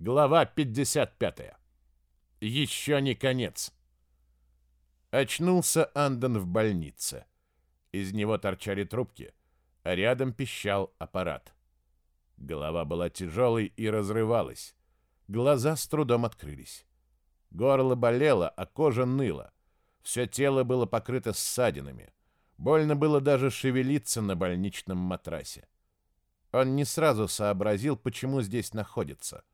Глава 55. Еще не конец. Очнулся Андон в больнице. Из него торчали трубки, а рядом пищал аппарат. Голова была тяжелой и разрывалась. Глаза с трудом открылись. Горло болело, а кожа ныла. Все тело было покрыто ссадинами. Больно было даже шевелиться на больничном матрасе. Он не сразу сообразил, почему здесь находится —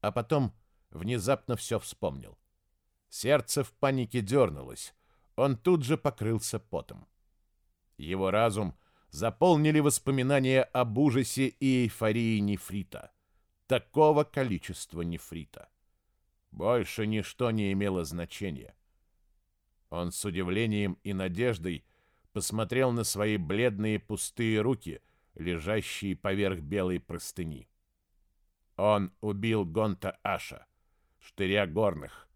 а потом внезапно все вспомнил. Сердце в панике дернулось. Он тут же покрылся потом. Его разум заполнили воспоминания об ужасе и эйфории нефрита. Такого количества нефрита. Больше ничто не имело значения. Он с удивлением и надеждой посмотрел на свои бледные пустые руки, лежащие поверх белой простыни. Он убил Гонта Аша, штыря горных,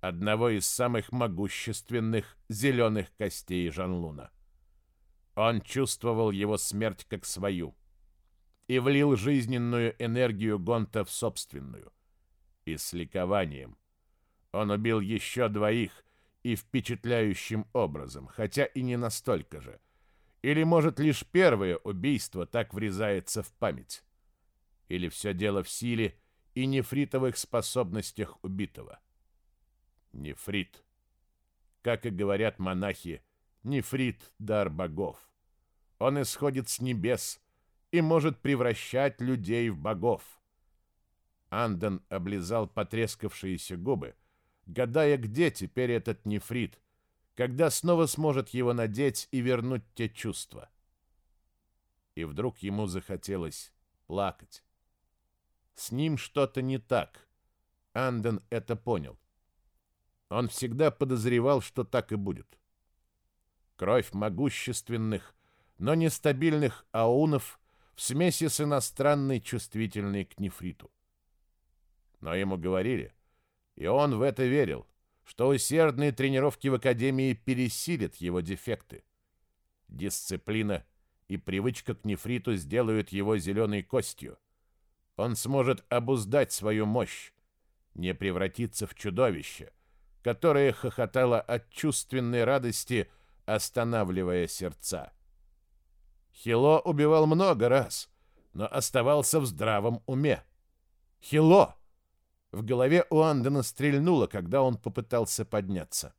одного из самых могущественных зеленых костей Жанлуна. Он чувствовал его смерть как свою и влил жизненную энергию Гонта в собственную. И с ликованием. Он убил еще двоих и впечатляющим образом, хотя и не настолько же. Или, может, лишь первое убийство так врезается в память. Или все дело в силе и нефритовых способностях убитого? Нефрит. Как и говорят монахи, нефрит — дар богов. Он исходит с небес и может превращать людей в богов. Анден облизал потрескавшиеся губы, гадая, где теперь этот нефрит, когда снова сможет его надеть и вернуть те чувства. И вдруг ему захотелось плакать. С ним что-то не так. Анден это понял. Он всегда подозревал, что так и будет. Кровь могущественных, но нестабильных аунов в смеси с иностранной чувствительной к нефриту. Но ему говорили, и он в это верил, что усердные тренировки в академии пересилят его дефекты. Дисциплина и привычка к нефриту сделают его зеленой костью — он сможет обуздать свою мощь, не превратиться в чудовище, которое хохотало от чувственной радости, останавливая сердца. Хило убивал много раз, но оставался в здравом уме. Хило! В голове у Андена стрельнуло, когда он попытался подняться.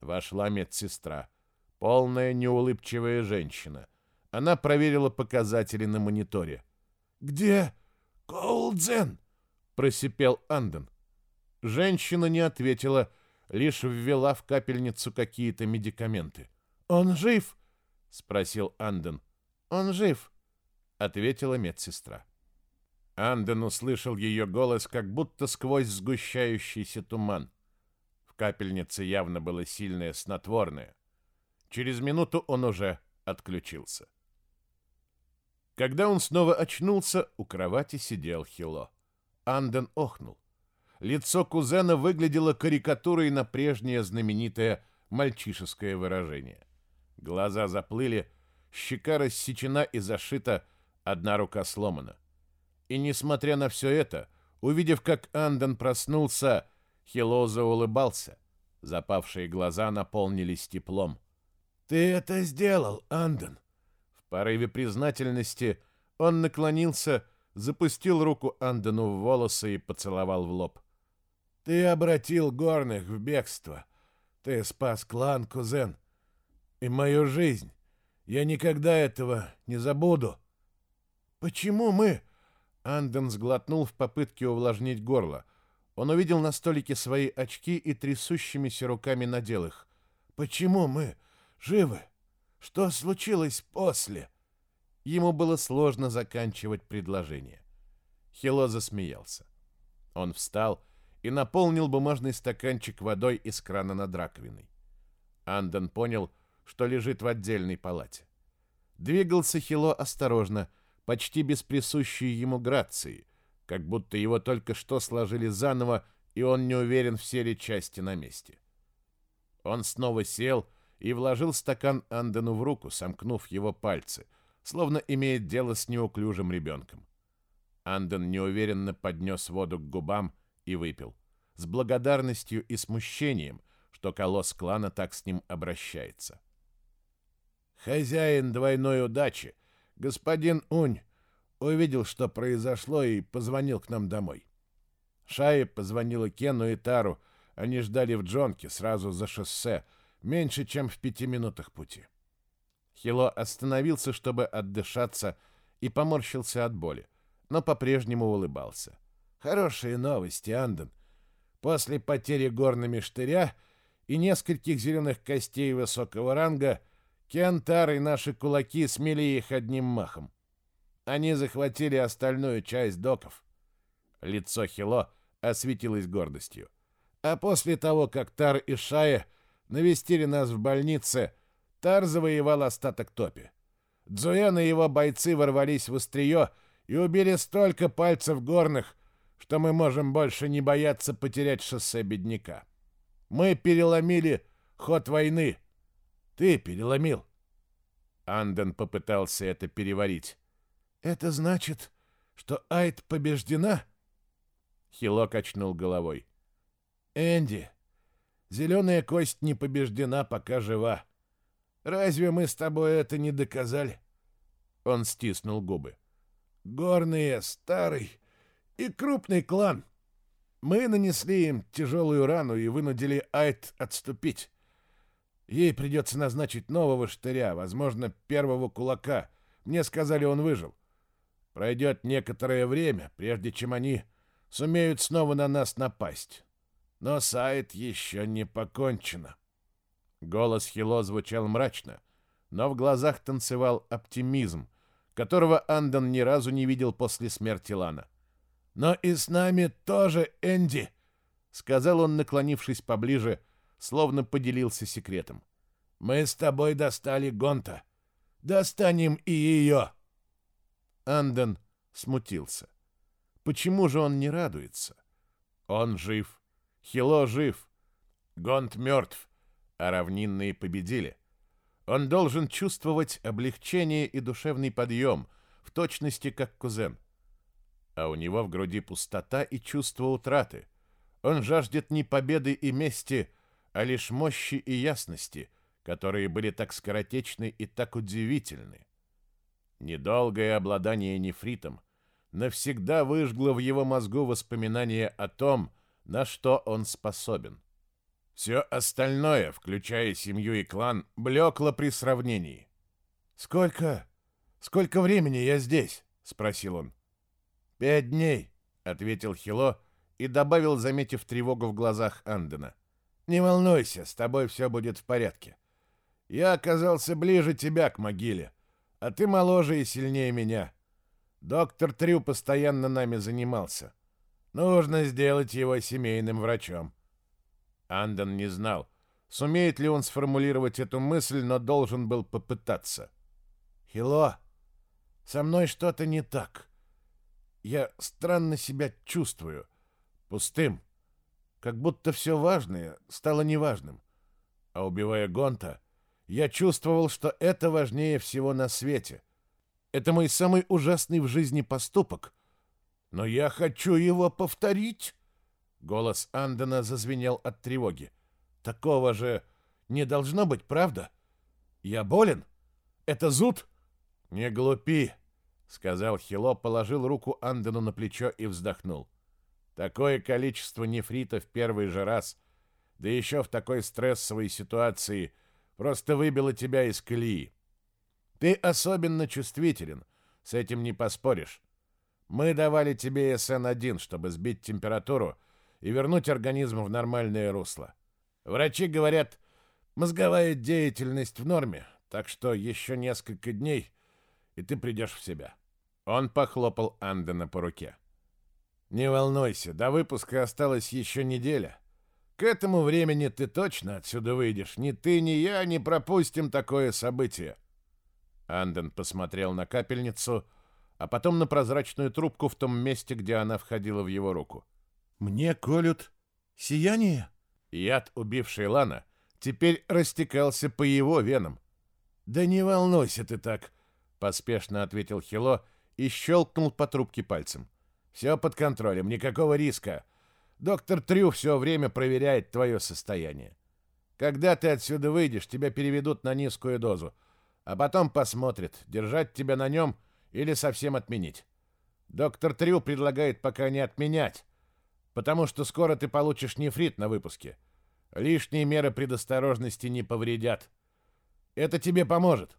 Вошла медсестра, полная неулыбчивая женщина. Она проверила показатели на мониторе. «Где?» «Коулдзен!» — просипел Анден. Женщина не ответила, лишь ввела в капельницу какие-то медикаменты. «Он жив?» — спросил Анден. «Он жив», — ответила медсестра. Анден услышал ее голос, как будто сквозь сгущающийся туман. В капельнице явно было сильное снотворное. Через минуту он уже отключился. Когда он снова очнулся, у кровати сидел Хило. Анден охнул. Лицо кузена выглядело карикатурой на прежнее знаменитое мальчишеское выражение. Глаза заплыли, щека рассечена и зашита, одна рука сломана. И несмотря на все это, увидев, как Анден проснулся, Хило заулыбался. Запавшие глаза наполнились теплом. «Ты это сделал, Анден!» Порыве признательности он наклонился, запустил руку Андену в волосы и поцеловал в лоб. «Ты обратил горных в бегство. Ты спас клан, кузен. И мою жизнь. Я никогда этого не забуду». «Почему мы?» Анден сглотнул в попытке увлажнить горло. Он увидел на столике свои очки и трясущимися руками надел их. «Почему мы живы?» Что случилось после?» Ему было сложно заканчивать предложение. Хило засмеялся. Он встал и наполнил бумажный стаканчик водой из крана над раковиной. Андон понял, что лежит в отдельной палате. Двигался Хило осторожно, почти без присущей ему грации, как будто его только что сложили заново, и он не уверен, все ли части на месте. Он снова сел и вложил стакан Андену в руку, сомкнув его пальцы, словно имеет дело с неуклюжим ребенком. Анден неуверенно поднес воду к губам и выпил. С благодарностью и смущением, что колосс клана так с ним обращается. Хозяин двойной удачи, господин Унь, увидел, что произошло, и позвонил к нам домой. Шая позвонила Кену и Тару. Они ждали в Джонке, сразу за шоссе, меньше, чем в пяти минутах пути. Хило остановился, чтобы отдышаться, и поморщился от боли, но по-прежнему улыбался. «Хорошие новости, Анден. После потери горными штыря и нескольких зеленых костей высокого ранга Кентар и наши кулаки смели их одним махом. Они захватили остальную часть доков. Лицо Хило осветилось гордостью. А после того, как Тар и Шая навестили нас в больнице, Тар завоевал остаток топи. Дзуэн и его бойцы ворвались в острие и убили столько пальцев горных, что мы можем больше не бояться потерять шоссе бедняка. Мы переломили ход войны. Ты переломил. Анден попытался это переварить. Это значит, что Айд побеждена? Хило качнул головой. Энди, зеленая кость не побеждена, пока жива. Разве мы с тобой это не доказали? Он стиснул губы. Горные, старый и крупный клан. Мы нанесли им тяжелую рану и вынудили Айт отступить. Ей придется назначить нового штыря, возможно, первого кулака. Мне сказали, он выжил. Пройдет некоторое время, прежде чем они сумеют снова на нас напасть. Но сайт еще не покончено. Голос Хило звучал мрачно, но в глазах танцевал оптимизм, которого Андон ни разу не видел после смерти Лана. «Но и с нами тоже Энди!» — сказал он, наклонившись поближе, словно поделился секретом. «Мы с тобой достали Гонта. Достанем и ее!» Андон смутился. Почему же он не радуется? Он жив. Хило жив. Гонт мертв, а равнинные победили. Он должен чувствовать облегчение и душевный подъем, в точности как кузен. А у него в груди пустота и чувство утраты. Он жаждет не победы и мести, а лишь мощи и ясности, которые были так скоротечны и так удивительны. Недолгое обладание нефритом навсегда выжгло в его мозгу воспоминания о том, на что он способен. Все остальное, включая семью и клан, блекло при сравнении. «Сколько... сколько времени я здесь?» — спросил он. «Пять дней», — ответил Хило и добавил, заметив тревогу в глазах Андена. «Не волнуйся, с тобой все будет в порядке. Я оказался ближе тебя к могиле, а ты моложе и сильнее меня. Доктор Трю постоянно нами занимался. Нужно сделать его семейным врачом. Андон не знал, сумеет ли он сформулировать эту мысль, но должен был попытаться. «Хило, со мной что-то не так. Я странно себя чувствую. Пустым. Как будто все важное стало неважным. А убивая Гонта, я чувствовал, что это важнее всего на свете. Это мой самый ужасный в жизни поступок. Но я хочу его повторить. Голос Андена зазвенел от тревоги. Такого же не должно быть, правда? Я болен? Это зуд? Не глупи, сказал Хило, положил руку Андену на плечо и вздохнул. Такое количество нефрита в первый же раз, да еще в такой стрессовой ситуации — просто выбило тебя из колеи. Ты особенно чувствителен, с этим не поспоришь. Мы давали тебе СН-1, чтобы сбить температуру и вернуть организм в нормальное русло. Врачи говорят, мозговая деятельность в норме, так что еще несколько дней, и ты придешь в себя. Он похлопал Андена по руке. Не волнуйся, до выпуска осталась еще неделя. К этому времени ты точно отсюда выйдешь. Ни ты, ни я не пропустим такое событие. Анден посмотрел на капельницу, а потом на прозрачную трубку в том месте, где она входила в его руку. «Мне колют сияние?» Яд, убивший Лана, теперь растекался по его венам. «Да не волнуйся ты так», — поспешно ответил Хило и щелкнул по трубке пальцем. Все под контролем, никакого риска. Доктор Трю все время проверяет твое состояние. Когда ты отсюда выйдешь, тебя переведут на низкую дозу, а потом посмотрят, держать тебя на нем или совсем отменить. Доктор Трю предлагает пока не отменять, потому что скоро ты получишь нефрит на выпуске. Лишние меры предосторожности не повредят. Это тебе поможет.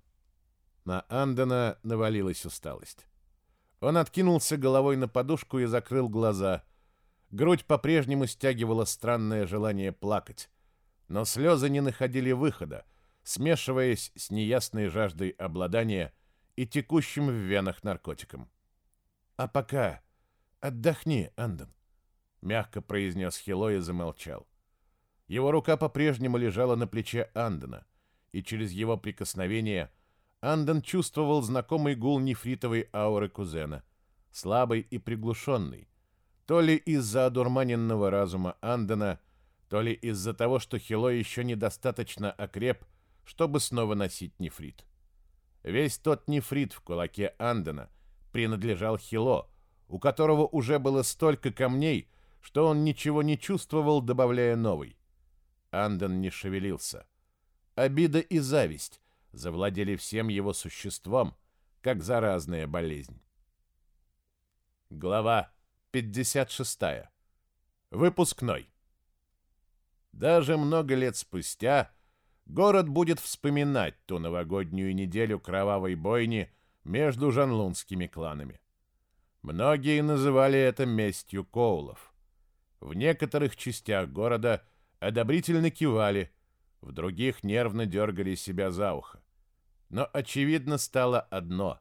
На Андена навалилась усталость. Он откинулся головой на подушку и закрыл глаза. Грудь по-прежнему стягивала странное желание плакать но слезы не находили выхода, смешиваясь с неясной жаждой обладания и текущим в венах наркотиком. «А пока отдохни, Андон», — мягко произнес Хило и замолчал. Его рука по-прежнему лежала на плече Андона, и через его прикосновение Андон чувствовал знакомый гул нефритовой ауры кузена, слабый и приглушенный, то ли из-за одурманенного разума Андона, то ли из-за того, что Хило еще недостаточно окреп, чтобы снова носить нефрит. Весь тот нефрит в кулаке Андена принадлежал Хило, у которого уже было столько камней, что он ничего не чувствовал, добавляя новый. Анден не шевелился. Обида и зависть завладели всем его существом, как заразная болезнь. Глава 56. Выпускной. Даже много лет спустя город будет вспоминать ту новогоднюю неделю кровавой бойни между жанлунскими кланами. Многие называли это местью Коулов. В некоторых частях города одобрительно кивали, в других нервно дергали себя за ухо. Но очевидно стало одно.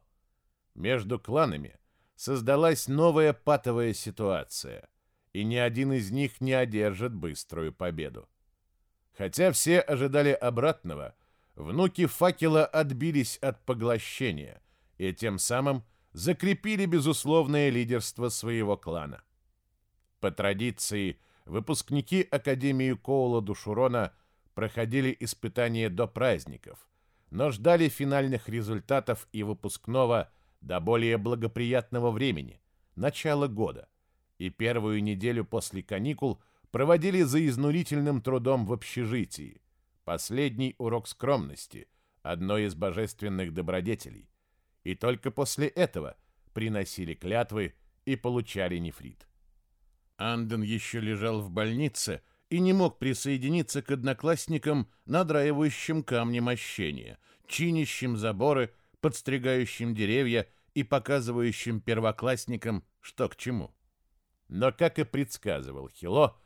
Между кланами создалась новая патовая ситуация — и ни один из них не одержит быструю победу. Хотя все ожидали обратного, внуки факела отбились от поглощения и тем самым закрепили безусловное лидерство своего клана. По традиции, выпускники Академии Коула Душурона проходили испытания до праздников, но ждали финальных результатов и выпускного до более благоприятного времени – начала года – и первую неделю после каникул проводили за изнурительным трудом в общежитии. Последний урок скромности, одной из божественных добродетелей. И только после этого приносили клятвы и получали нефрит. Анден еще лежал в больнице и не мог присоединиться к одноклассникам, надраивающим камни мощения, чинящим заборы, подстригающим деревья и показывающим первоклассникам, что к чему. Но, как и предсказывал Хило,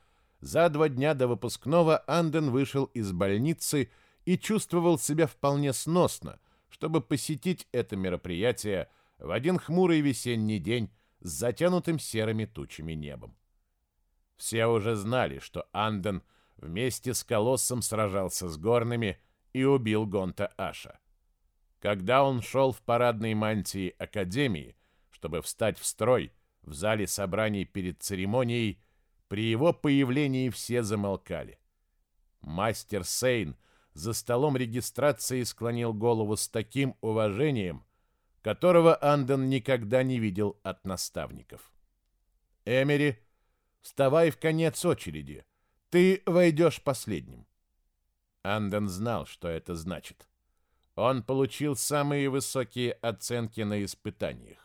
за два дня до выпускного Анден вышел из больницы и чувствовал себя вполне сносно, чтобы посетить это мероприятие в один хмурый весенний день с затянутым серыми тучами небом. Все уже знали, что Анден вместе с Колоссом сражался с горными и убил Гонта Аша. Когда он шел в парадной мантии Академии, чтобы встать в строй, в зале собраний перед церемонией, при его появлении все замолкали. Мастер Сейн за столом регистрации склонил голову с таким уважением, которого Анден никогда не видел от наставников. «Эмери, вставай в конец очереди. Ты войдешь последним». Анден знал, что это значит. Он получил самые высокие оценки на испытаниях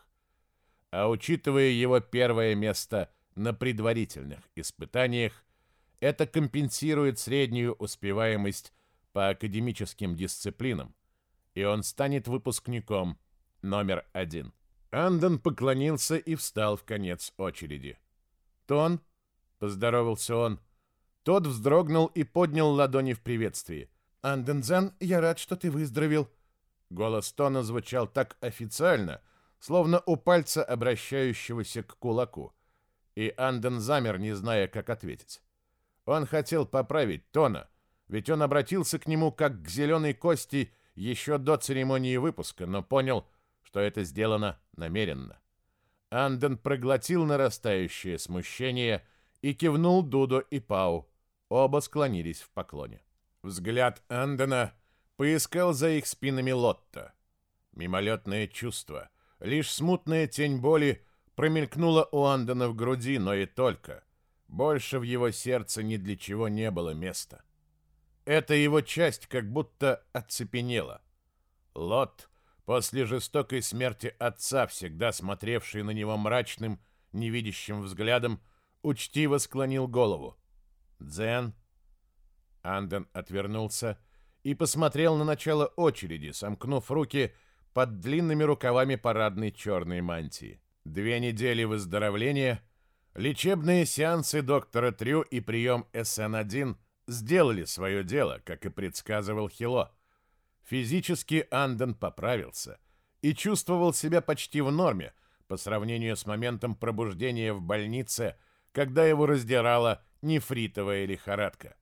а учитывая его первое место на предварительных испытаниях, это компенсирует среднюю успеваемость по академическим дисциплинам, и он станет выпускником номер один. Андон поклонился и встал в конец очереди. «Тон?» — поздоровался он. Тот вздрогнул и поднял ладони в приветствии. «Андензен, я рад, что ты выздоровел». Голос Тона звучал так официально, словно у пальца, обращающегося к кулаку. И Анден замер, не зная, как ответить. Он хотел поправить Тона, ведь он обратился к нему как к зеленой кости еще до церемонии выпуска, но понял, что это сделано намеренно. Анден проглотил нарастающее смущение и кивнул Дуду и Пау. Оба склонились в поклоне. Взгляд Андена поискал за их спинами Лотта. Мимолетное чувство — Лишь смутная тень боли промелькнуло у Андона в груди, но и только. Больше в его сердце ни для чего не было места. Эта его часть как будто оцепенела. Лот, после жестокой смерти отца, всегда смотревший на него мрачным, невидящим взглядом, учтиво склонил голову. «Дзен?» Анден отвернулся и посмотрел на начало очереди, сомкнув руки под длинными рукавами парадной черной мантии. Две недели выздоровления, лечебные сеансы доктора Трю и прием СН-1 сделали свое дело, как и предсказывал Хило. Физически Анден поправился и чувствовал себя почти в норме по сравнению с моментом пробуждения в больнице, когда его раздирала нефритовая лихорадка.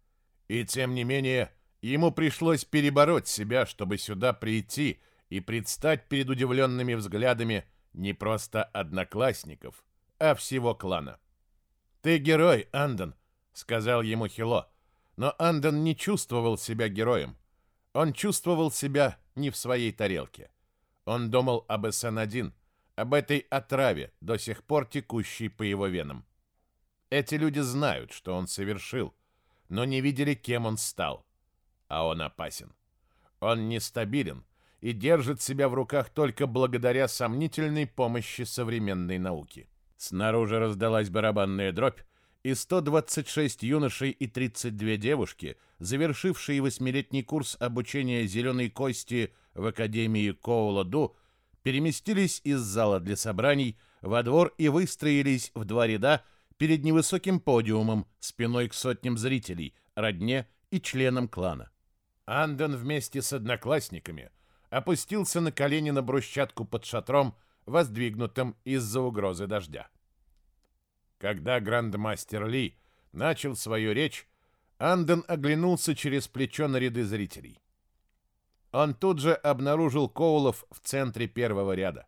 И тем не менее, ему пришлось перебороть себя, чтобы сюда прийти и предстать перед удивленными взглядами не просто одноклассников, а всего клана. «Ты герой, Андон», — сказал ему Хило, но Андон не чувствовал себя героем. Он чувствовал себя не в своей тарелке. Он думал об СН-1, об этой отраве, до сих пор текущей по его венам. Эти люди знают, что он совершил, но не видели, кем он стал. А он опасен. Он нестабилен и держит себя в руках только благодаря сомнительной помощи современной науки. Снаружи раздалась барабанная дробь, и 126 юношей и 32 девушки, завершившие восьмилетний курс обучения «Зеленой кости» в Академии Коула-Ду, переместились из зала для собраний во двор и выстроились в два ряда перед невысоким подиумом спиной к сотням зрителей, родне и членам клана. Анден вместе с одноклассниками опустился на колени на брусчатку под шатром, воздвигнутым из-за угрозы дождя. Когда грандмастер Ли начал свою речь, Анден оглянулся через плечо на ряды зрителей. Он тут же обнаружил Коулов в центре первого ряда.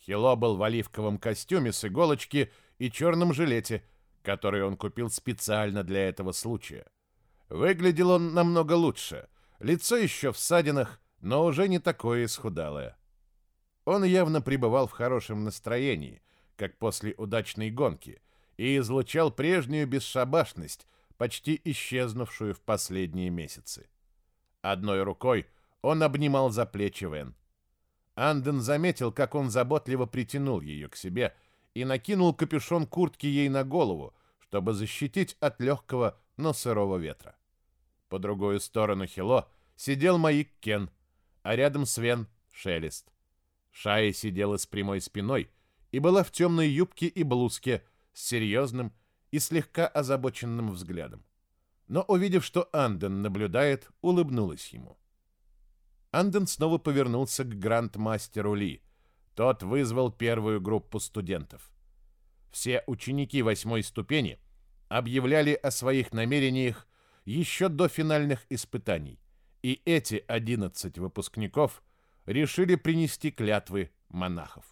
Хило был в оливковом костюме с иголочки и черном жилете, который он купил специально для этого случая. Выглядел он намного лучше. Лицо еще в ссадинах, но уже не такое исхудалое. Он явно пребывал в хорошем настроении, как после удачной гонки, и излучал прежнюю бесшабашность, почти исчезнувшую в последние месяцы. Одной рукой он обнимал за плечи Вен. Анден заметил, как он заботливо притянул ее к себе и накинул капюшон куртки ей на голову, чтобы защитить от легкого, но сырого ветра. По другую сторону Хило сидел Маик Кен, а рядом с Вен — Шелест. Шая сидела с прямой спиной и была в темной юбке и блузке с серьезным и слегка озабоченным взглядом. Но, увидев, что Анден наблюдает, улыбнулась ему. Анден снова повернулся к гранд-мастеру Ли — тот вызвал первую группу студентов. Все ученики восьмой ступени объявляли о своих намерениях еще до финальных испытаний, и эти 11 выпускников решили принести клятвы монахов.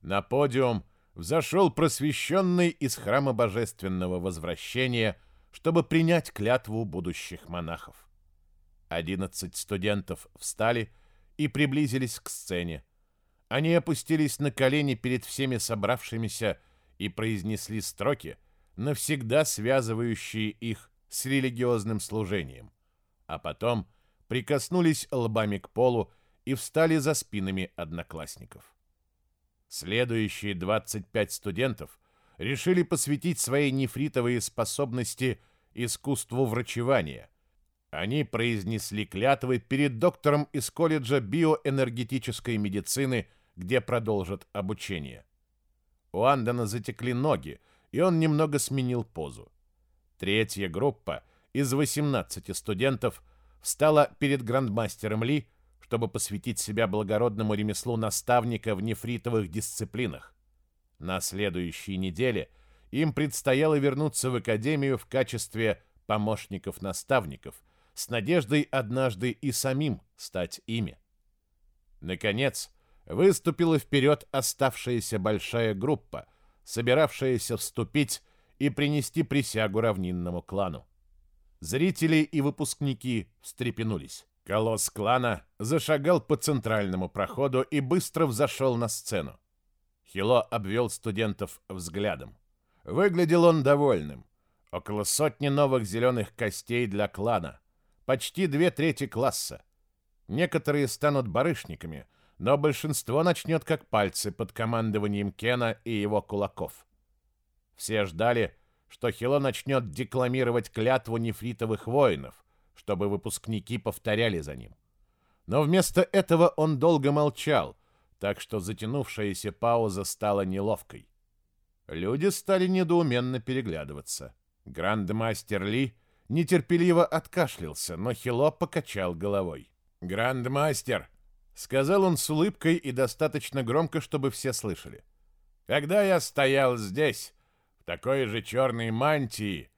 На подиум взошел просвещенный из храма божественного возвращения, чтобы принять клятву будущих монахов. 11 студентов встали и приблизились к сцене, они опустились на колени перед всеми собравшимися и произнесли строки, навсегда связывающие их с религиозным служением, а потом прикоснулись лбами к полу и встали за спинами одноклассников. Следующие 25 студентов решили посвятить свои нефритовые способности искусству врачевания. Они произнесли клятвы перед доктором из колледжа биоэнергетической медицины где продолжат обучение. У Андона затекли ноги, и он немного сменил позу. Третья группа из 18 студентов встала перед грандмастером Ли, чтобы посвятить себя благородному ремеслу наставника в нефритовых дисциплинах. На следующей неделе им предстояло вернуться в академию в качестве помощников-наставников с надеждой однажды и самим стать ими. Наконец, выступила вперед оставшаяся большая группа, собиравшаяся вступить и принести присягу равнинному клану. Зрители и выпускники встрепенулись. Колосс клана зашагал по центральному проходу и быстро взошел на сцену. Хило обвел студентов взглядом. Выглядел он довольным. Около сотни новых зеленых костей для клана. Почти две трети класса. Некоторые станут барышниками, но большинство начнет как пальцы под командованием Кена и его кулаков. Все ждали, что Хило начнет декламировать клятву нефритовых воинов, чтобы выпускники повторяли за ним. Но вместо этого он долго молчал, так что затянувшаяся пауза стала неловкой. Люди стали недоуменно переглядываться. Грандмастер Ли нетерпеливо откашлялся, но Хило покачал головой. «Грандмастер!» — сказал он с улыбкой и достаточно громко, чтобы все слышали. «Когда я стоял здесь, такой же черной мантии,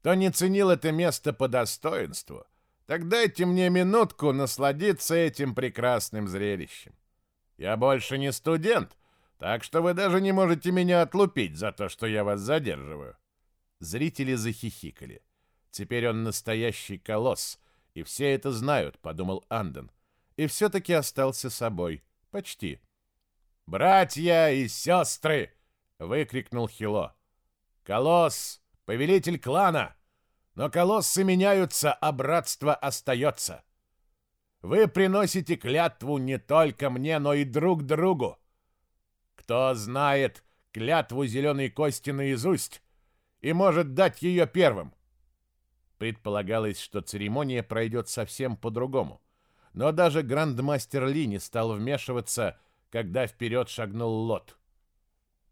то не ценил это место по достоинству. Так дайте мне минутку насладиться этим прекрасным зрелищем. Я больше не студент, так что вы даже не можете меня отлупить за то, что я вас задерживаю. Зрители захихикали. Теперь он настоящий колосс, и все это знают, подумал Анден. И все-таки остался собой. Почти. «Братья и сестры!» — выкрикнул Хило. «Колосс, повелитель клана! Но колоссы меняются, а братство остается. Вы приносите клятву не только мне, но и друг другу. Кто знает клятву зеленой кости наизусть и может дать ее первым? Предполагалось, что церемония пройдет совсем по-другому. Но даже грандмастер Ли не стал вмешиваться, когда вперед шагнул Лот.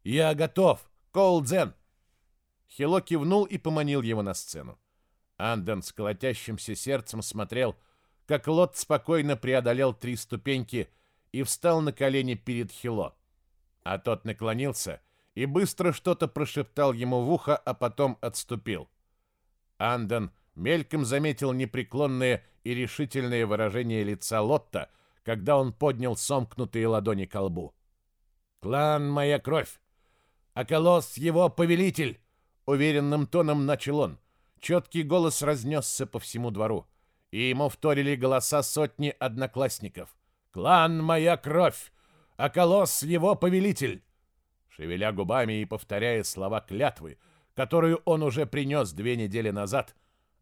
«Я готов, Коулдзен!» Хило кивнул и поманил его на сцену. Анден с колотящимся сердцем смотрел, как Лот спокойно преодолел три ступеньки и встал на колени перед Хило а тот наклонился и быстро что-то прошептал ему в ухо, а потом отступил. Андон мельком заметил непреклонное и решительное выражение лица Лотта, когда он поднял сомкнутые ладони к лбу. «Клан — моя кровь, а колосс — его повелитель!» Уверенным тоном начал он. Четкий голос разнесся по всему двору, и ему вторили голоса сотни одноклассников. «Клан — моя кровь! а колосс его повелитель!» Шевеля губами и повторяя слова клятвы, которую он уже принес две недели назад,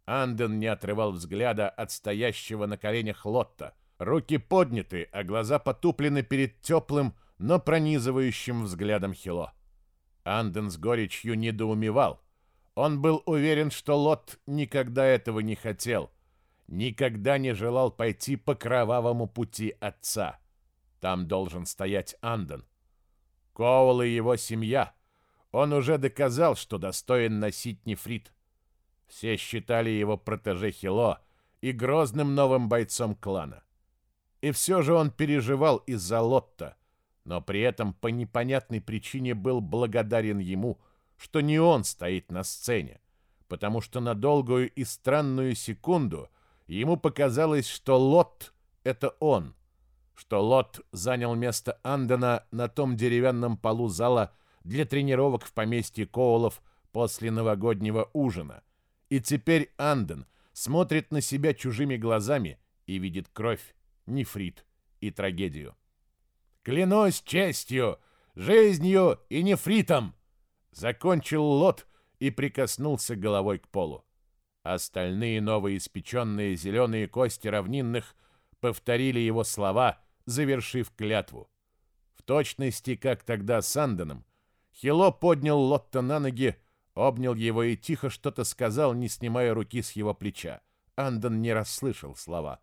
Анден не отрывал взгляда от стоящего на коленях Лотта. Руки подняты, а глаза потуплены перед теплым, но пронизывающим взглядом Хило. Анден с горечью недоумевал. Он был уверен, что Лот никогда этого не хотел, никогда не желал пойти по кровавому пути отца. Там должен стоять Андон. Коул и его семья. Он уже доказал, что достоин носить нефрит. Все считали его протеже Хило и грозным новым бойцом клана. И все же он переживал из-за Лотта, но при этом по непонятной причине был благодарен ему, что не он стоит на сцене, потому что на долгую и странную секунду ему показалось, что Лот — это он — что Лот занял место Андена на том деревянном полу зала для тренировок в поместье Коулов после новогоднего ужина. И теперь Анден смотрит на себя чужими глазами и видит кровь, нефрит и трагедию. «Клянусь честью, жизнью и нефритом!» Закончил Лот и прикоснулся головой к полу. Остальные новоиспеченные зеленые кости равнинных повторили его слова — завершив клятву. В точности, как тогда с Андоном, Хило поднял Лотта на ноги, обнял его и тихо что-то сказал, не снимая руки с его плеча. Андон не расслышал слова.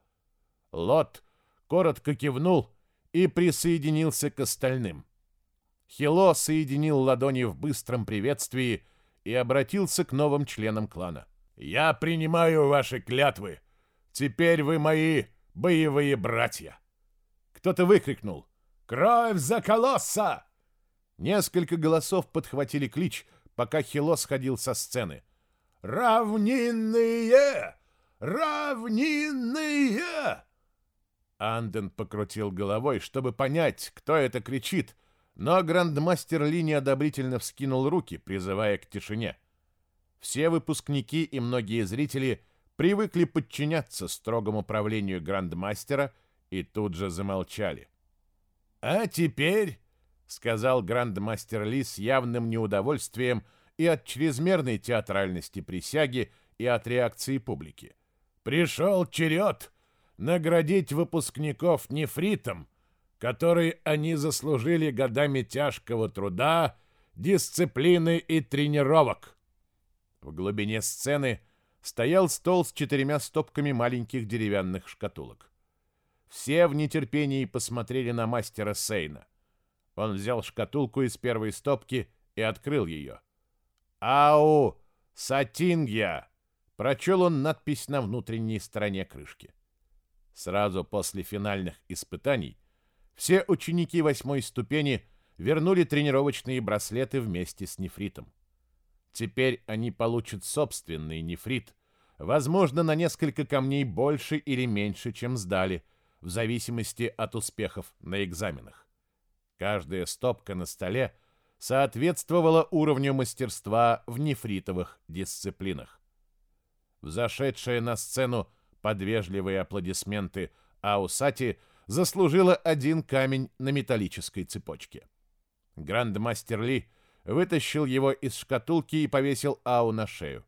Лот коротко кивнул и присоединился к остальным. Хило соединил ладони в быстром приветствии и обратился к новым членам клана. «Я принимаю ваши клятвы. Теперь вы мои боевые братья». Кто-то выкрикнул «Кровь за колосса!» Несколько голосов подхватили клич, пока Хило сходил со сцены. «Равнинные! Равнинные!» Анден покрутил головой, чтобы понять, кто это кричит, но грандмастер Ли неодобрительно вскинул руки, призывая к тишине. Все выпускники и многие зрители привыкли подчиняться строгому правлению грандмастера и тут же замолчали. «А теперь сказал грандмастер Ли с явным неудовольствием и от чрезмерной театральности присяги, и от реакции публики. «Пришел черед наградить выпускников нефритом, который они заслужили годами тяжкого труда, дисциплины и тренировок». В глубине сцены стоял стол с четырьмя стопками маленьких деревянных шкатулок. Все в нетерпении посмотрели на мастера Сейна. Он взял шкатулку из первой стопки и открыл ее. «Ау! Сатингья!» Прочел он надпись на внутренней стороне крышки. Сразу после финальных испытаний все ученики восьмой ступени вернули тренировочные браслеты вместе с нефритом. Теперь они получат собственный нефрит, возможно, на несколько камней больше или меньше, чем сдали, в зависимости от успехов на экзаменах. Каждая стопка на столе соответствовала уровню мастерства в нефритовых дисциплинах. Взошедшая на сцену под вежливые аплодисменты Аусати заслужила один камень на металлической цепочке. Грандмастер Ли вытащил его из шкатулки и повесил Ау на шею.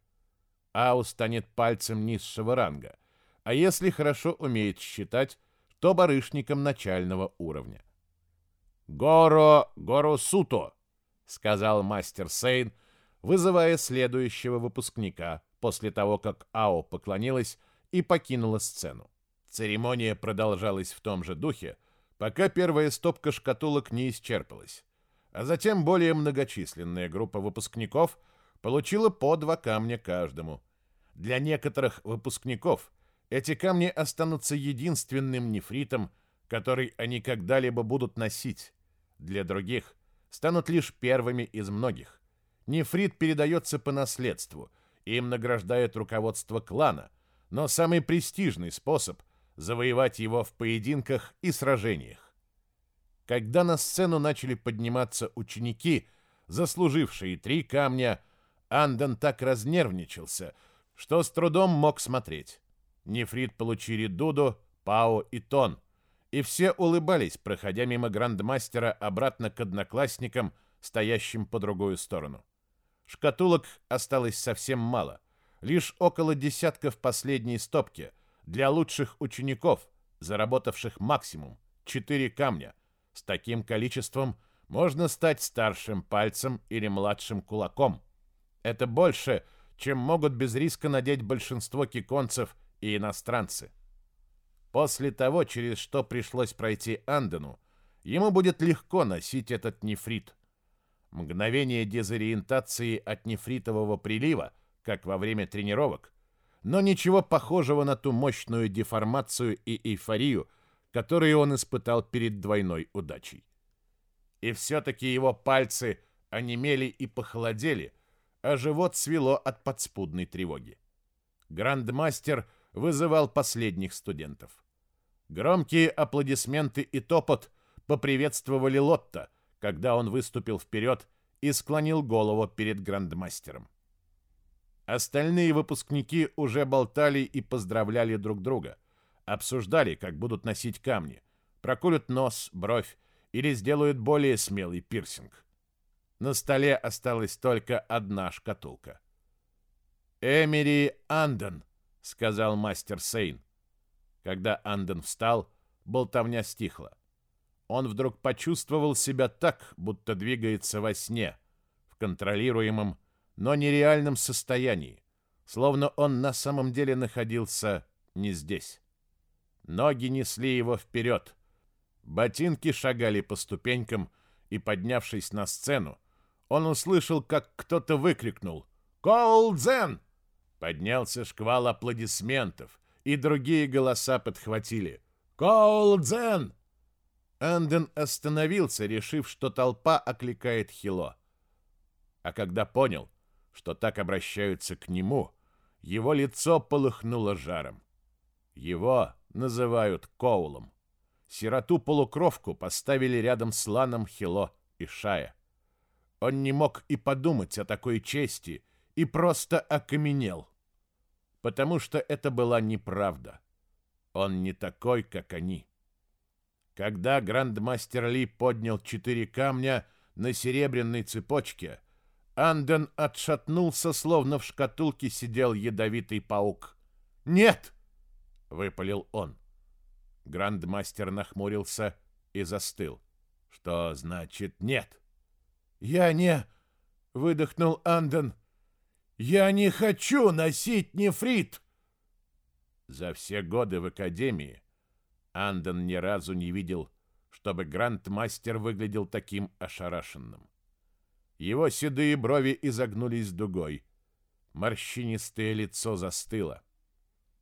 Ау станет пальцем низшего ранга, а если хорошо умеет считать, то барышником начального уровня. «Горо Горосуто», — сказал мастер Сейн, вызывая следующего выпускника после того, как Ао поклонилась и покинула сцену. Церемония продолжалась в том же духе, пока первая стопка шкатулок не исчерпалась, а затем более многочисленная группа выпускников получила по два камня каждому. Для некоторых выпускников эти камни останутся единственным нефритом, который они когда-либо будут носить. Для других станут лишь первыми из многих. Нефрит передается по наследству, им награждает руководство клана, но самый престижный способ – завоевать его в поединках и сражениях. Когда на сцену начали подниматься ученики, заслужившие три камня, Анден так разнервничался, что с трудом мог смотреть. Нефрит получили Дуду, Пао и Тон, и все улыбались, проходя мимо грандмастера обратно к одноклассникам, стоящим по другую сторону. Шкатулок осталось совсем мало, лишь около десятка в последней стопке для лучших учеников, заработавших максимум 4 камня. С таким количеством можно стать старшим пальцем или младшим кулаком. Это больше, чем могут без риска надеть большинство киконцев и иностранцы. После того, через что пришлось пройти Андену, ему будет легко носить этот нефрит. Мгновение дезориентации от нефритового прилива, как во время тренировок, но ничего похожего на ту мощную деформацию и эйфорию, которую он испытал перед двойной удачей. И все-таки его пальцы онемели и похолодели, а живот свело от подспудной тревоги. Грандмастер вызывал последних студентов. Громкие аплодисменты и топот поприветствовали Лотта, когда он выступил вперед и склонил голову перед грандмастером. Остальные выпускники уже болтали и поздравляли друг друга, обсуждали, как будут носить камни, проколют нос, бровь или сделают более смелый пирсинг. На столе осталась только одна шкатулка. «Эмери Анден», — сказал мастер Сейн. Когда Анден встал, болтовня стихла. Он вдруг почувствовал себя так, будто двигается во сне, в контролируемом, но нереальном состоянии, словно он на самом деле находился не здесь. Ноги несли его вперед. Ботинки шагали по ступенькам, и, поднявшись на сцену, он услышал, как кто-то выкрикнул «Коулдзен!» Поднялся шквал аплодисментов, и другие голоса подхватили. «Коул-дзен!» Анден остановился, решив, что толпа окликает Хило. А когда понял, что так обращаются к нему, его лицо полыхнуло жаром. Его называют Коулом. Сироту-полукровку поставили рядом с Ланом Хило и Шая. Он не мог и подумать о такой чести и просто окаменел потому что это была неправда. Он не такой, как они. Когда грандмастер Ли поднял четыре камня на серебряной цепочке, Анден отшатнулся, словно в шкатулке сидел ядовитый паук. «Нет!» — выпалил он. Грандмастер нахмурился и застыл. «Что значит нет?» «Я не...» — выдохнул Анден. «Я не хочу носить нефрит!» За все годы в Академии Анден ни разу не видел, чтобы грандмастер выглядел таким ошарашенным. Его седые брови изогнулись дугой. Морщинистое лицо застыло.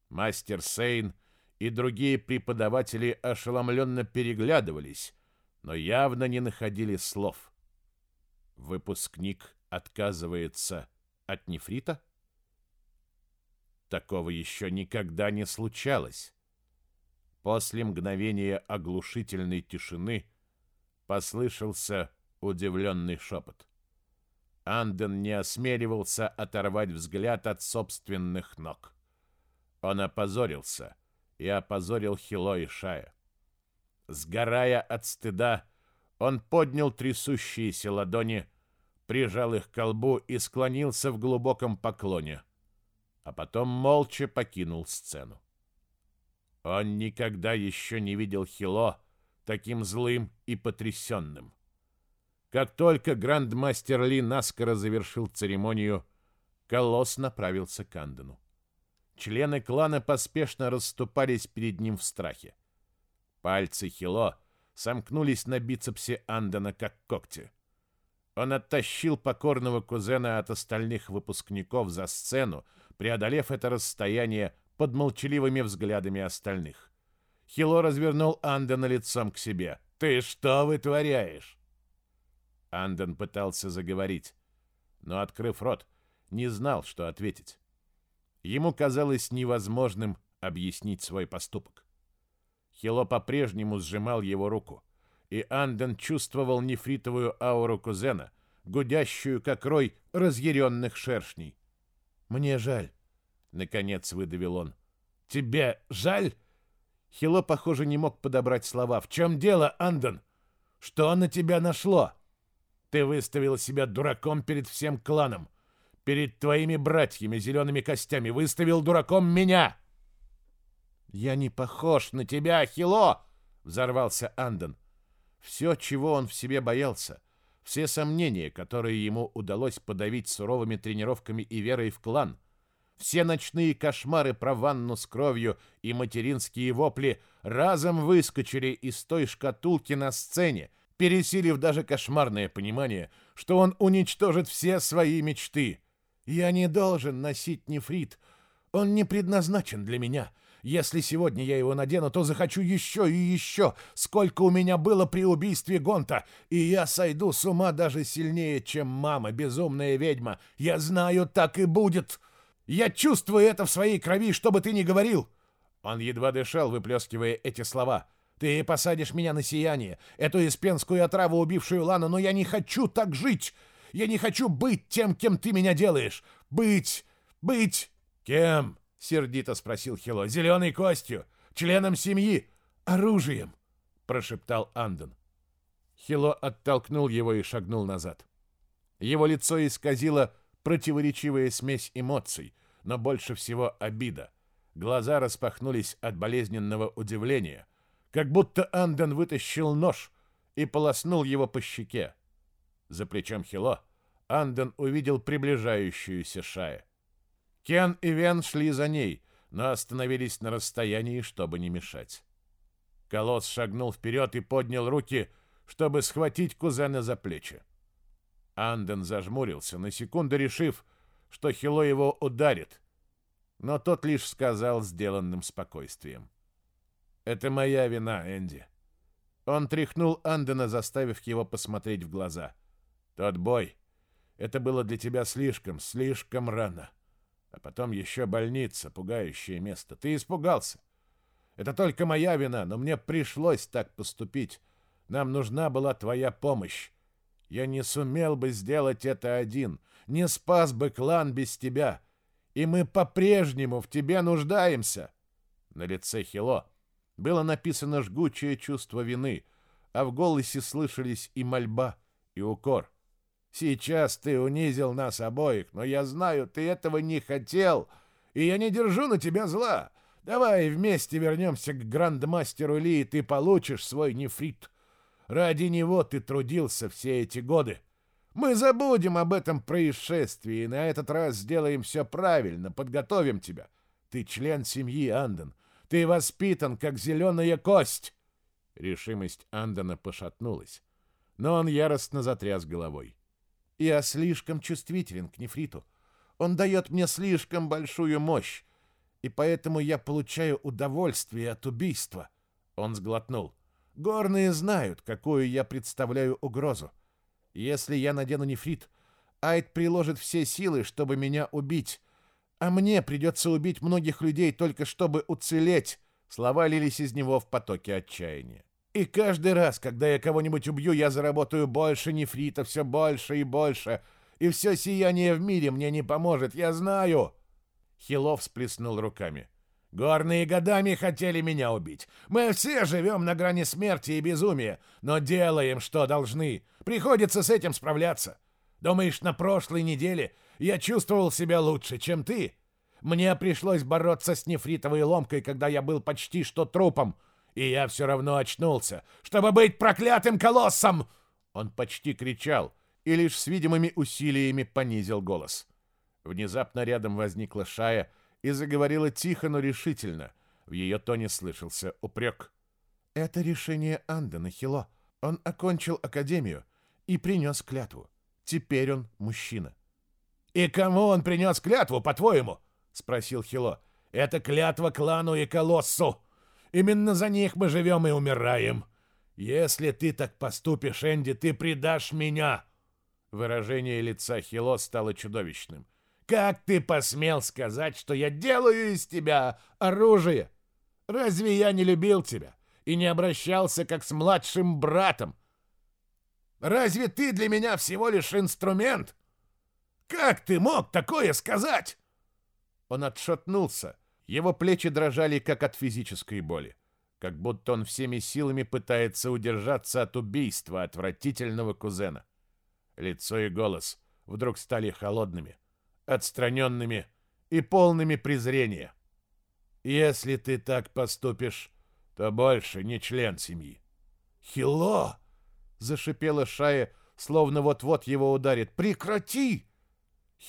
Мастер Сейн и другие преподаватели ошеломленно переглядывались, но явно не находили слов. Выпускник отказывается от нефрита? Такого еще никогда не случалось. После мгновения оглушительной тишины послышался удивленный шепот. Анден не осмеливался оторвать взгляд от собственных ног. Он опозорился и опозорил Хило и Шая. Сгорая от стыда, он поднял трясущиеся ладони, прижал их к колбу и склонился в глубоком поклоне, а потом молча покинул сцену. Он никогда еще не видел Хило таким злым и потрясенным. Как только грандмастер Ли наскоро завершил церемонию, Колосс направился к Андену. Члены клана поспешно расступались перед ним в страхе. Пальцы Хило сомкнулись на бицепсе Андена, как когти. Он оттащил покорного кузена от остальных выпускников за сцену, преодолев это расстояние под молчаливыми взглядами остальных. Хило развернул Андена лицом к себе. «Ты что вытворяешь?» Анден пытался заговорить, но, открыв рот, не знал, что ответить. Ему казалось невозможным объяснить свой поступок. Хило по-прежнему сжимал его руку, и Анден чувствовал нефритовую ауру кузена, гудящую, как рой разъяренных шершней. «Мне жаль», — наконец выдавил он. «Тебе жаль?» Хило, похоже, не мог подобрать слова. «В чем дело, Анден? Что на тебя нашло?» Ты выставил себя дураком перед всем кланом. Перед твоими братьями зелеными костями выставил дураком меня. Я не похож на тебя, Хило, взорвался Андон. Все, чего он в себе боялся, все сомнения, которые ему удалось подавить суровыми тренировками и верой в клан, все ночные кошмары про ванну с кровью и материнские вопли разом выскочили из той шкатулки на сцене, пересилив даже кошмарное понимание, что он уничтожит все свои мечты. «Я не должен носить нефрит. Он не предназначен для меня. Если сегодня я его надену, то захочу еще и еще, сколько у меня было при убийстве Гонта, и я сойду с ума даже сильнее, чем мама, безумная ведьма. Я знаю, так и будет. Я чувствую это в своей крови, что бы ты ни говорил». Он едва дышал, выплескивая эти слова — ты посадишь меня на сияние, эту испенскую отраву, убившую Лану, но я не хочу так жить. Я не хочу быть тем, кем ты меня делаешь. Быть, быть... Кем? Сердито спросил Хило. Зеленой костью, членом семьи, оружием, прошептал Андон. Хило оттолкнул его и шагнул назад. Его лицо исказило противоречивая смесь эмоций, но больше всего обида. Глаза распахнулись от болезненного удивления — как будто Анден вытащил нож и полоснул его по щеке. За плечом Хило Анден увидел приближающуюся Шая. Кен и Вен шли за ней, но остановились на расстоянии, чтобы не мешать. Колосс шагнул вперед и поднял руки, чтобы схватить кузена за плечи. Анден зажмурился, на секунду решив, что Хило его ударит, но тот лишь сказал сделанным спокойствием. Это моя вина, Энди. Он тряхнул Андена, заставив его посмотреть в глаза. Тот бой. Это было для тебя слишком, слишком рано. А потом еще больница, пугающее место. Ты испугался. Это только моя вина, но мне пришлось так поступить. Нам нужна была твоя помощь. Я не сумел бы сделать это один, не спас бы клан без тебя. И мы по-прежнему в тебе нуждаемся. На лице Хило Было написано жгучее чувство вины, а в голосе слышались и мольба, и укор. «Сейчас ты унизил нас обоих, но я знаю, ты этого не хотел, и я не держу на тебя зла. Давай вместе вернемся к грандмастеру Ли, и ты получишь свой нефрит. Ради него ты трудился все эти годы. Мы забудем об этом происшествии и на этот раз сделаем все правильно, подготовим тебя. Ты член семьи, Анден. Ты воспитан, как зеленая кость. Решимость Андена пошатнулась, но он яростно затряс головой. Я слишком чувствителен к нефриту. Он дает мне слишком большую мощь, и поэтому я получаю удовольствие от убийства. Он сглотнул. Горные знают, какую я представляю угрозу. Если я надену нефрит, Айд приложит все силы, чтобы меня убить. А мне придется убить многих людей только чтобы уцелеть. Слова лились из него в потоке отчаяния. И каждый раз, когда я кого-нибудь убью, я заработаю больше нефрита, все больше и больше. И все сияние в мире мне не поможет, я знаю. Хилов сплеснул руками. Горные годами хотели меня убить. Мы все живем на грани смерти и безумия, но делаем, что должны. Приходится с этим справляться. Думаешь, на прошлой неделе я чувствовал себя лучше, чем ты? Мне пришлось бороться с нефритовой ломкой, когда я был почти что трупом, и я все равно очнулся, чтобы быть проклятым колоссом!» Он почти кричал и лишь с видимыми усилиями понизил голос. Внезапно рядом возникла Шая — и заговорила тихо, но решительно. В ее тоне слышался упрек. «Это решение Андена Хило. Он окончил академию и принес клятву. Теперь он мужчина». «И кому он принес клятву, по-твоему?» — спросил Хило. «Это клятва клану и колоссу. Именно за них мы живем и умираем. Если ты так поступишь, Энди, ты предашь меня!» Выражение лица Хило стало чудовищным. Как ты посмел сказать, что я делаю из тебя оружие? Разве я не любил тебя и не обращался как с младшим братом? Разве ты для меня всего лишь инструмент? Как ты мог такое сказать? Он отшатнулся. Его плечи дрожали как от физической боли, как будто он всеми силами пытается удержаться от убийства отвратительного кузена. Лицо и голос вдруг стали холодными отстраненными и полными презрения. Если ты так поступишь, то больше не член семьи. Хило! зашипела Шая, словно вот-вот его ударит. Прекрати!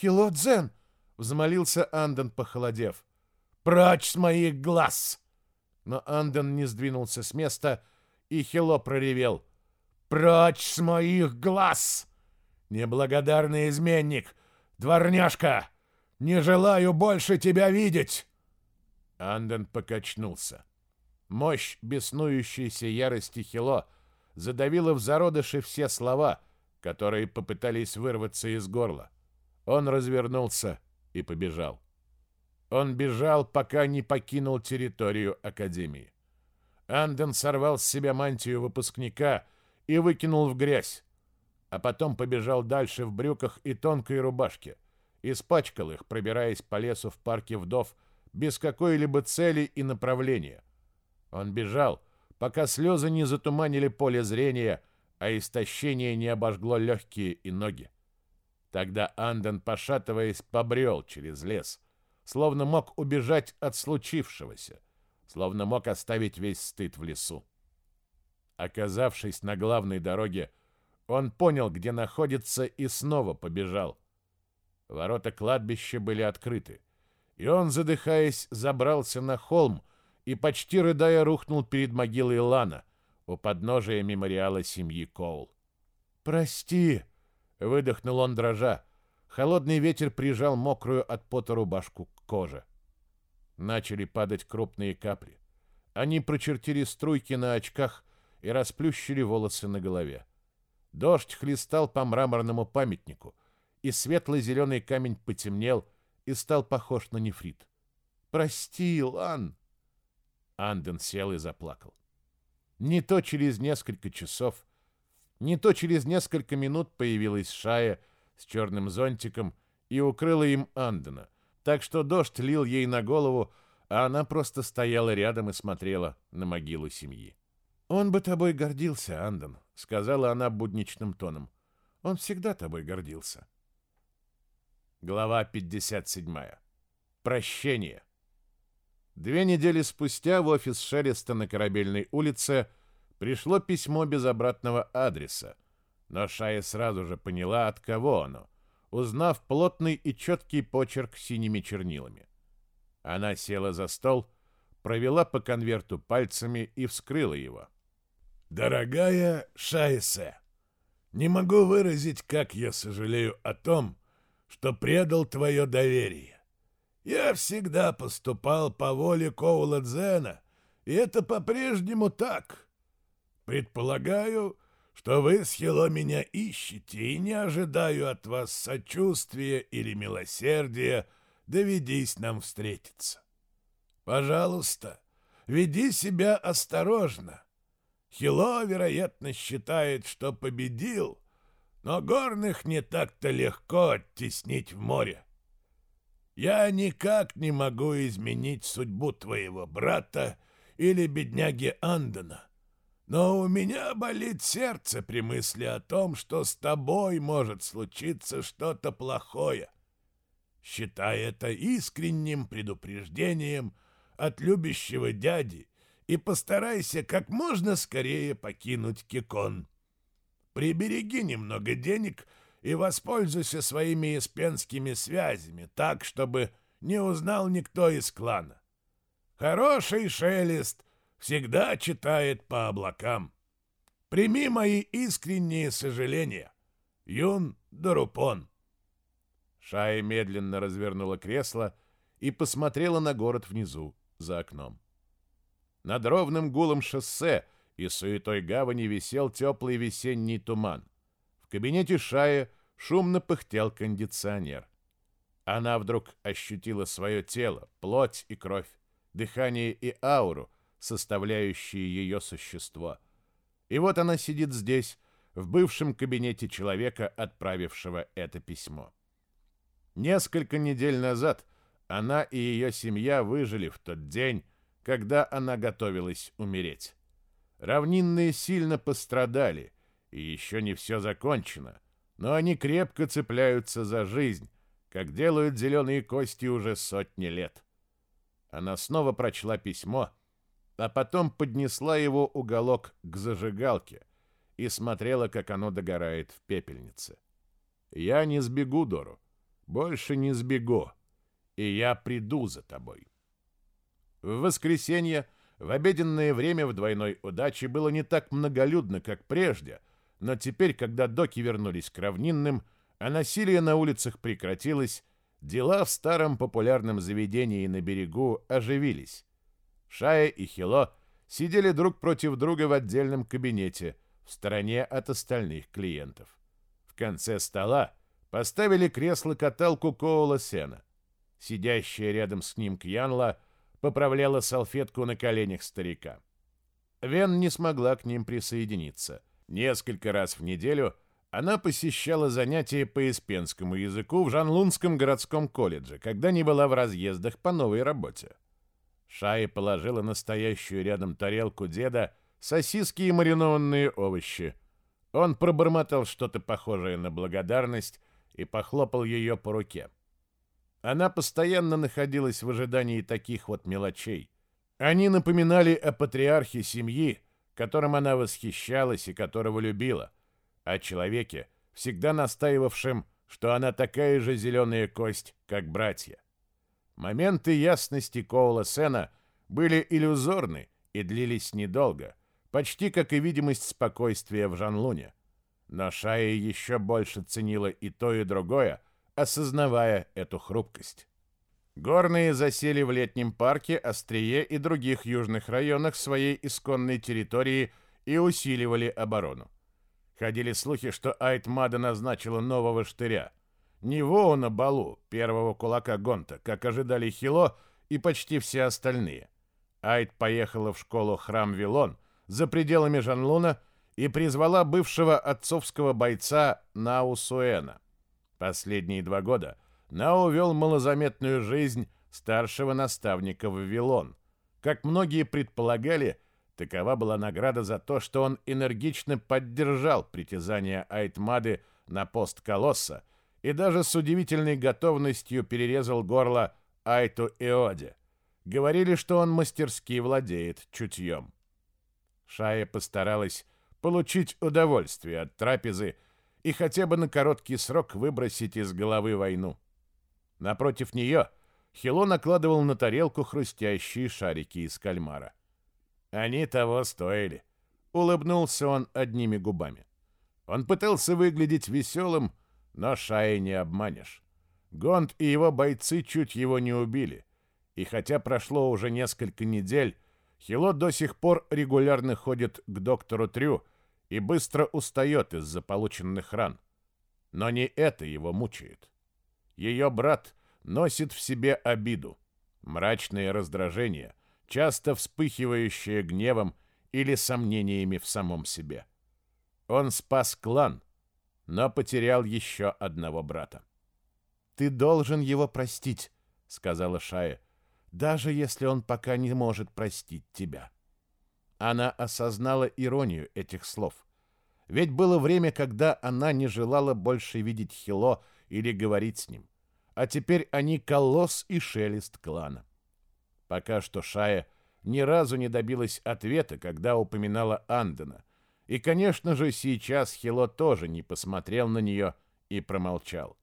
Хило Дзен! взмолился Анден, похолодев. Прочь с моих глаз! Но Анден не сдвинулся с места, и Хило проревел. Прочь с моих глаз! Неблагодарный изменник! Дворняжка! Не желаю больше тебя видеть!» Анден покачнулся. Мощь беснующейся ярости Хило задавила в зародыше все слова, которые попытались вырваться из горла. Он развернулся и побежал. Он бежал, пока не покинул территорию Академии. Анден сорвал с себя мантию выпускника и выкинул в грязь а потом побежал дальше в брюках и тонкой рубашке. Испачкал их, пробираясь по лесу в парке вдов без какой-либо цели и направления. Он бежал, пока слезы не затуманили поле зрения, а истощение не обожгло легкие и ноги. Тогда Анден, пошатываясь, побрел через лес, словно мог убежать от случившегося, словно мог оставить весь стыд в лесу. Оказавшись на главной дороге, он понял, где находится, и снова побежал. Ворота кладбища были открыты, и он, задыхаясь, забрался на холм и, почти рыдая, рухнул перед могилой Лана у подножия мемориала семьи Коул. «Прости!» — выдохнул он дрожа. Холодный ветер прижал мокрую от пота рубашку к коже. Начали падать крупные капли. Они прочертили струйки на очках и расплющили волосы на голове. Дождь хлестал по мраморному памятнику, и светлый зеленый камень потемнел и стал похож на нефрит. «Прости, Лан!» Анден сел и заплакал. Не то через несколько часов, не то через несколько минут появилась Шая с черным зонтиком и укрыла им Андена, так что дождь лил ей на голову, а она просто стояла рядом и смотрела на могилу семьи. «Он бы тобой гордился, Андон», — сказала она будничным тоном. «Он всегда тобой гордился». Глава 57. Прощение. Две недели спустя в офис Шелеста на Корабельной улице пришло письмо без обратного адреса, но Шая сразу же поняла, от кого оно, узнав плотный и четкий почерк синими чернилами. Она села за стол, провела по конверту пальцами и вскрыла его. «Дорогая Шайсе, не могу выразить, как я сожалею о том, что предал твое доверие. Я всегда поступал по воле Коула Дзена, и это по-прежнему так. Предполагаю, что вы с Хило меня ищете, и не ожидаю от вас сочувствия или милосердия, доведись нам встретиться. Пожалуйста, веди себя осторожно. Хило, вероятно, считает, что победил, но горных не так-то легко оттеснить в море. Я никак не могу изменить судьбу твоего брата или бедняги Андона, но у меня болит сердце при мысли о том, что с тобой может случиться что-то плохое. Считай это искренним предупреждением от любящего дяди и постарайся как можно скорее покинуть Кикон. Прибереги немного денег и воспользуйся своими испенскими связями так, чтобы не узнал никто из клана. Хороший шелест всегда читает по облакам. Прими мои искренние сожаления. Юн Дарупон. Шая медленно развернула кресло и посмотрела на город внизу, за окном. Над ровным гулом шоссе и суетой гавани висел теплый весенний туман. В кабинете Шая шумно пыхтел кондиционер. Она вдруг ощутила свое тело, плоть и кровь, дыхание и ауру, составляющие ее существо. И вот она сидит здесь, в бывшем кабинете человека, отправившего это письмо. Несколько недель назад она и ее семья выжили в тот день, когда она готовилась умереть. Равнинные сильно пострадали, и еще не все закончено, но они крепко цепляются за жизнь, как делают зеленые кости уже сотни лет. Она снова прочла письмо, а потом поднесла его уголок к зажигалке и смотрела, как оно догорает в пепельнице. «Я не сбегу, Дору, больше не сбегу, и я приду за тобой». В воскресенье в обеденное время в двойной удаче было не так многолюдно, как прежде, но теперь, когда доки вернулись к равнинным, а насилие на улицах прекратилось, дела в старом популярном заведении на берегу оживились. Шая и Хило сидели друг против друга в отдельном кабинете, в стороне от остальных клиентов. В конце стола поставили кресло-каталку Коула Сена. Сидящая рядом с ним Кьянла поправляла салфетку на коленях старика. Вен не смогла к ним присоединиться. Несколько раз в неделю она посещала занятия по испенскому языку в Жанлунском городском колледже, когда не была в разъездах по новой работе. Шая положила настоящую рядом тарелку деда сосиски и маринованные овощи. Он пробормотал что-то похожее на благодарность и похлопал ее по руке. Она постоянно находилась в ожидании таких вот мелочей. Они напоминали о патриархе семьи, которым она восхищалась и которого любила, о человеке, всегда настаивавшем, что она такая же зеленая кость, как братья. Моменты ясности Коула Сена были иллюзорны и длились недолго, почти как и видимость спокойствия в Жанлуне. Но Шая еще больше ценила и то, и другое, осознавая эту хрупкость. Горные засели в летнем парке, Острие и других южных районах своей исконной территории и усиливали оборону. Ходили слухи, что Айтмада назначила нового штыря. Не Воуна Балу, первого кулака Гонта, как ожидали Хило и почти все остальные. Айт поехала в школу Храм Вилон за пределами Жанлуна и призвала бывшего отцовского бойца Наусуэна. Последние два года Нао вел малозаметную жизнь старшего наставника Вавилон. Как многие предполагали, такова была награда за то, что он энергично поддержал притязания Айтмады на пост Колосса и даже с удивительной готовностью перерезал горло Айту Иоде. Говорили, что он мастерски владеет чутьем. Шая постаралась получить удовольствие от трапезы и хотя бы на короткий срок выбросить из головы войну. Напротив нее Хило накладывал на тарелку хрустящие шарики из кальмара. Они того стоили. Улыбнулся он одними губами. Он пытался выглядеть веселым, но Шая не обманешь. Гонд и его бойцы чуть его не убили. И хотя прошло уже несколько недель, Хило до сих пор регулярно ходит к доктору Трю и быстро устает из-за полученных ран. Но не это его мучает. Ее брат носит в себе обиду, мрачное раздражение, часто вспыхивающее гневом или сомнениями в самом себе. Он спас клан, но потерял еще одного брата. «Ты должен его простить», — сказала Шая, «даже если он пока не может простить тебя». Она осознала иронию этих слов. Ведь было время, когда она не желала больше видеть Хило или говорить с ним. А теперь они колосс и шелест клана. Пока что Шая ни разу не добилась ответа, когда упоминала Андена. И, конечно же, сейчас Хило тоже не посмотрел на нее и промолчал.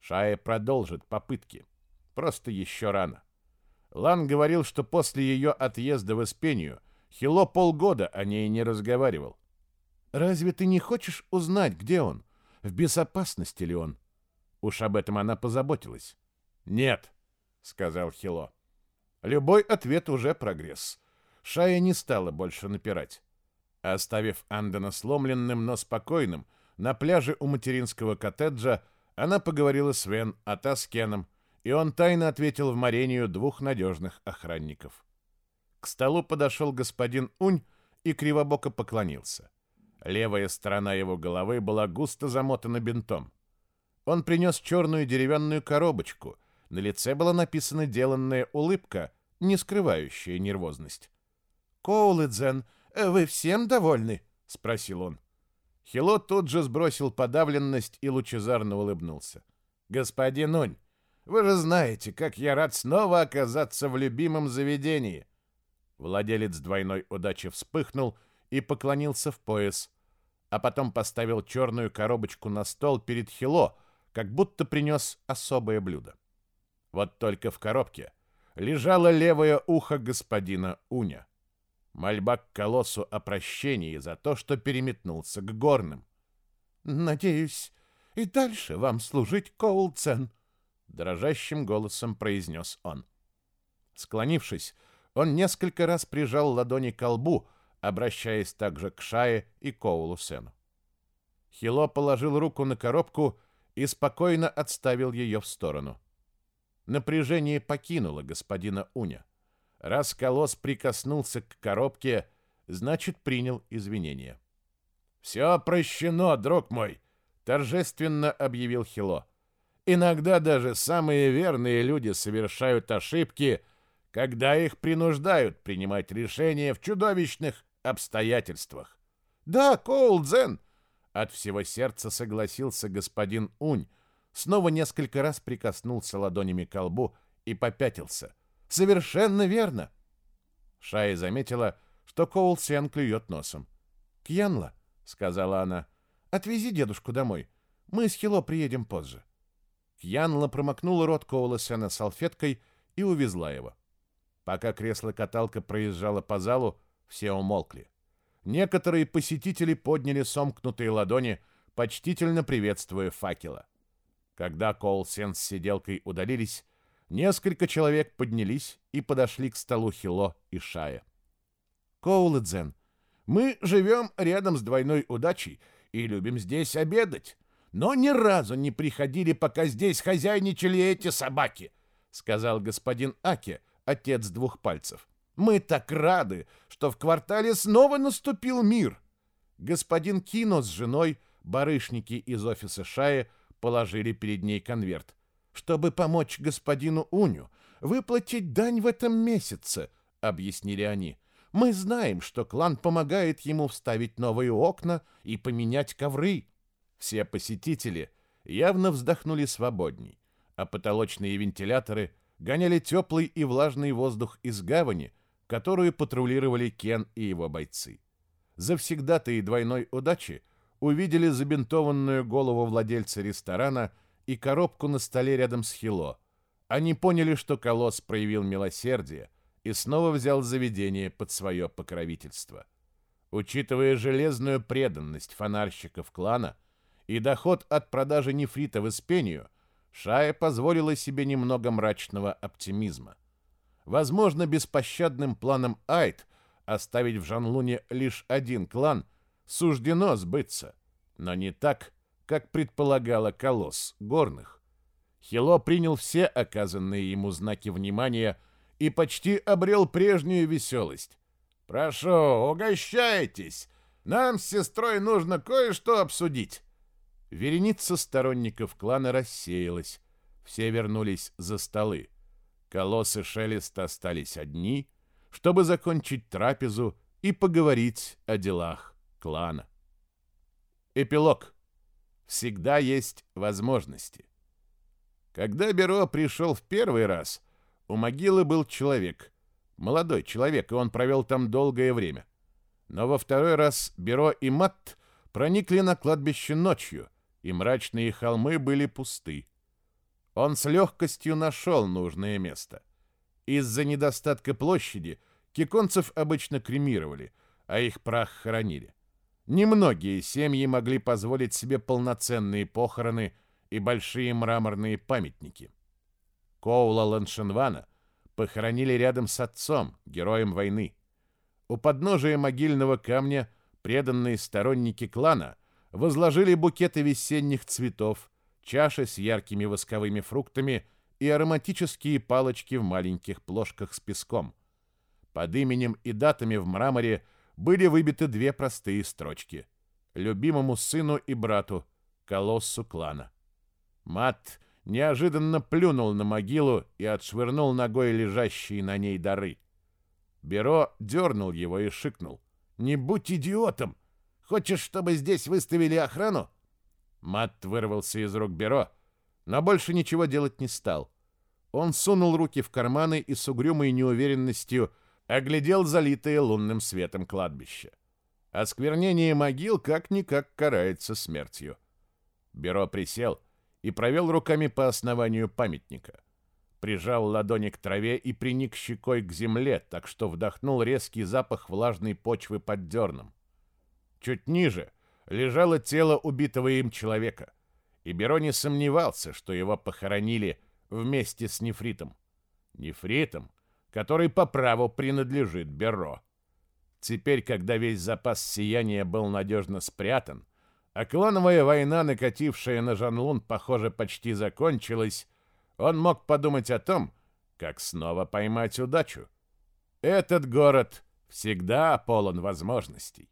Шая продолжит попытки. Просто еще рано. Лан говорил, что после ее отъезда в Испению Хило полгода о ней не разговаривал. Разве ты не хочешь узнать, где он? В безопасности ли он? Уж об этом она позаботилась. Нет, сказал Хило. Любой ответ уже прогресс. Шая не стала больше напирать. Оставив Андена сломленным, но спокойным, на пляже у материнского коттеджа она поговорила с Вен, а та с Кеном, и он тайно ответил в Марению двух надежных охранников. К столу подошел господин Унь и кривобоко поклонился. Левая сторона его головы была густо замотана бинтом. Он принес черную деревянную коробочку. На лице была написана деланная улыбка, не скрывающая нервозность. «Коулэдзен, вы всем довольны?» — спросил он. Хило тут же сбросил подавленность и лучезарно улыбнулся. «Господин Унь, вы же знаете, как я рад снова оказаться в любимом заведении!» Владелец двойной удачи вспыхнул и поклонился в пояс, а потом поставил черную коробочку на стол перед Хило, как будто принес особое блюдо. Вот только в коробке лежало левое ухо господина Уня. Мольба к колоссу о прощении за то, что переметнулся к горным. «Надеюсь, и дальше вам служить, Коулцен», — дрожащим голосом произнес он. Склонившись, он несколько раз прижал ладони к лбу, обращаясь также к Шае и Коулу Сену. Хило положил руку на коробку и спокойно отставил ее в сторону. Напряжение покинуло господина Уня. Раз Колос прикоснулся к коробке, значит, принял извинения. «Все прощено, друг мой!» — торжественно объявил Хило. «Иногда даже самые верные люди совершают ошибки, когда их принуждают принимать решения в чудовищных обстоятельствах. Да, Коулдзен, от всего сердца согласился господин Унь, снова несколько раз прикоснулся ладонями к лбу и попятился. Совершенно верно. Шая заметила, что Коул Сен клюет носом. «Кьянла», — сказала она, — «отвези дедушку домой. Мы с Хило приедем позже». Кьянла промокнула рот Коула Сена салфеткой и увезла его. Пока кресло-каталка проезжало по залу, все умолкли. Некоторые посетители подняли сомкнутые ладони, почтительно приветствуя факела. Когда Коулсен с сиделкой удалились, несколько человек поднялись и подошли к столу Хило и Шая. «Коулэдзен, мы живем рядом с двойной удачей и любим здесь обедать, но ни разу не приходили, пока здесь хозяйничали эти собаки», — сказал господин Аки, отец двух пальцев. Мы так рады, что в квартале снова наступил мир. Господин Кино с женой, барышники из офиса Шая, положили перед ней конверт. Чтобы помочь господину Уню, выплатить дань в этом месяце», — объяснили они. «Мы знаем, что клан помогает ему вставить новые окна и поменять ковры». Все посетители явно вздохнули свободней, а потолочные вентиляторы гоняли теплый и влажный воздух из гавани, которую патрулировали Кен и его бойцы. Завсегда-то и двойной удачи увидели забинтованную голову владельца ресторана и коробку на столе рядом с Хило. Они поняли, что колосс проявил милосердие и снова взял заведение под свое покровительство. Учитывая железную преданность фонарщиков клана и доход от продажи нефрита в Испению, Шая позволила себе немного мрачного оптимизма. Возможно, беспощадным планом Айт оставить в Жанлуне лишь один клан суждено сбыться, но не так, как предполагала колосс горных. Хило принял все оказанные ему знаки внимания и почти обрел прежнюю веселость. «Прошу, угощайтесь! Нам с сестрой нужно кое-что обсудить!» Вереница сторонников клана рассеялась. Все вернулись за столы. Колоссы Шелеста остались одни, чтобы закончить трапезу и поговорить о делах клана. Эпилог. Всегда есть возможности. Когда Беро пришел в первый раз, у могилы был человек, молодой человек, и он провел там долгое время. Но во второй раз Беро и Матт проникли на кладбище ночью, и мрачные холмы были пусты. Он с легкостью нашел нужное место. Из-за недостатка площади киконцев обычно кремировали, а их прах хоронили. Немногие семьи могли позволить себе полноценные похороны и большие мраморные памятники. Коула Ланшенвана похоронили рядом с отцом, героем войны. У подножия могильного камня преданные сторонники клана возложили букеты весенних цветов, чаши с яркими восковыми фруктами и ароматические палочки в маленьких плошках с песком. Под именем и датами в мраморе были выбиты две простые строчки. Любимому сыну и брату, колоссу клана. Мат неожиданно плюнул на могилу и отшвырнул ногой лежащие на ней дары. Беро дернул его и шикнул. «Не будь идиотом! Хочешь, чтобы здесь выставили охрану? Мат вырвался из рук Беро, но больше ничего делать не стал. Он сунул руки в карманы и с угрюмой неуверенностью оглядел залитое лунным светом кладбище. Осквернение могил как-никак карается смертью. Беро присел и провел руками по основанию памятника. Прижал ладони к траве и приник щекой к земле, так что вдохнул резкий запах влажной почвы под дерном. Чуть ниже — лежало тело убитого им человека, и Беро не сомневался, что его похоронили вместе с нефритом. Нефритом, который по праву принадлежит Беро. Теперь, когда весь запас сияния был надежно спрятан, а клановая война, накатившая на Жанлун, похоже, почти закончилась, он мог подумать о том, как снова поймать удачу. Этот город всегда полон возможностей.